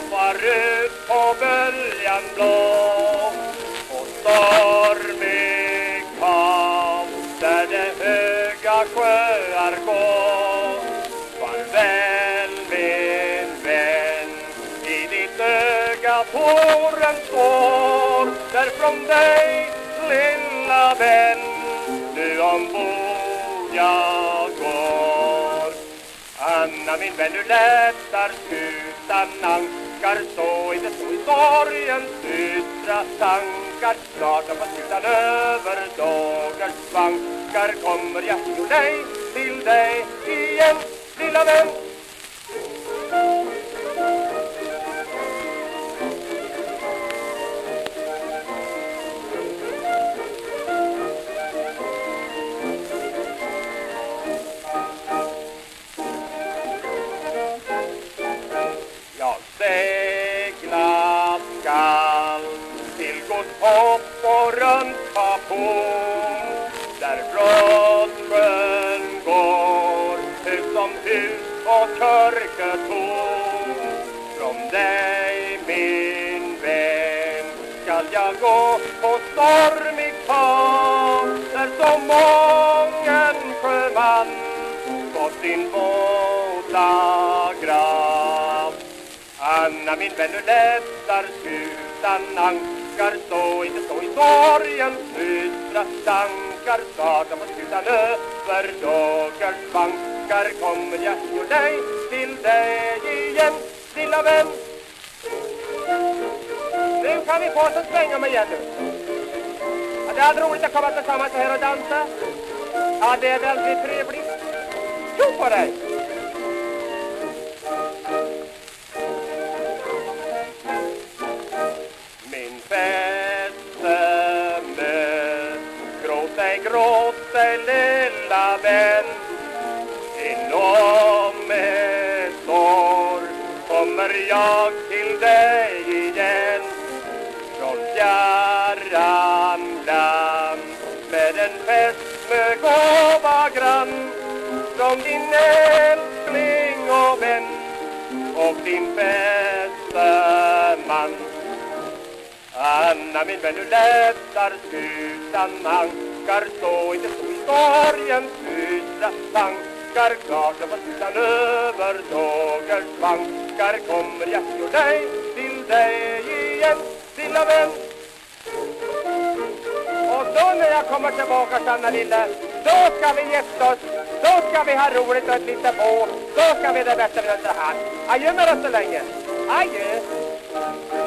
tittar ut på böljan blå och stormig hav där de höga sjöar går. Farväl min vän, i ditt öga tåren står där från dig lilla vän nu ombord jag går. Anna min vän, du lättar skutan ankar så inte stå i sorgens dystra tankar. Snart har skutan över dagars vankar kommer jag jo dig, till dig igen, lilla vän. Hus som hus och kyrketorn Från dig min vän skall jag gå på stormig far, där så mången sjöman fått sin våta grav. Anna min vän, nu lättar skutan ankar så inte stå i sorgens nu, dystra tankar Starta på skutan över dagars bankar kommer jag till dig, till dig igen, lilla vän. Nu kan vi få oss en sväng om igen nu. Ja, Det är roligt att komma tillsammans här och dansa. Ja, det är väldigt trevligt. Tjo på dig! Gråt gråter lilla vän. Inom ett år kommer jag till dig igen. Från fjärran land med en fästmögåva grann. Från din älskling och vän och din bäste man. Anna min vän, nu lättar skutan tankar så inte stå i sorgens usla tankar Klart på skutan över dagars bankar kommer jag till dig, till dig igen, lilla vän och då när jag kommer tillbaka, Sanna lille, då ska vi gifta oss, då ska vi ha roligt och ett litet bo, då ska vi det bästa vi har haft. Adjö med oss så länge. Adjö.